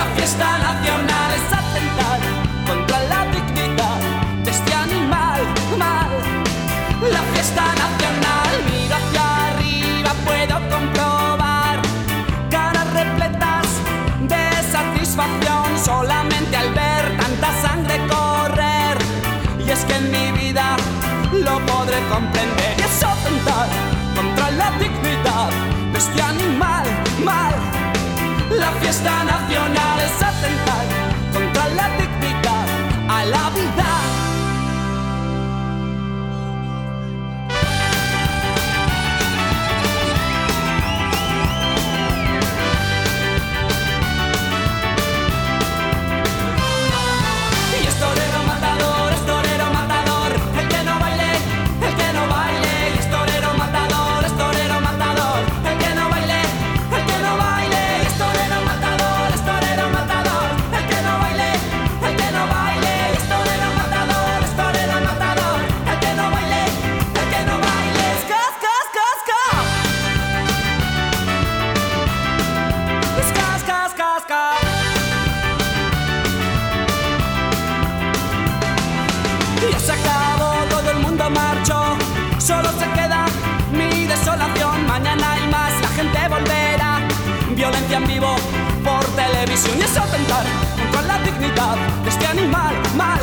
La fiesta nacional es atentar contra la dignidad de este animal mal. La fiesta nacional mira hacia arriba, puedo comprobar caras repletas de satisfacción solamente al ver tanta sangre correr. Y es que en mi vida lo podré comprender. Y es atentar contra la dignidad de este animal La fiesta nacional es atentar Violencia en vivo por televisión. Y es atentar contra la dignidad de este animal mal.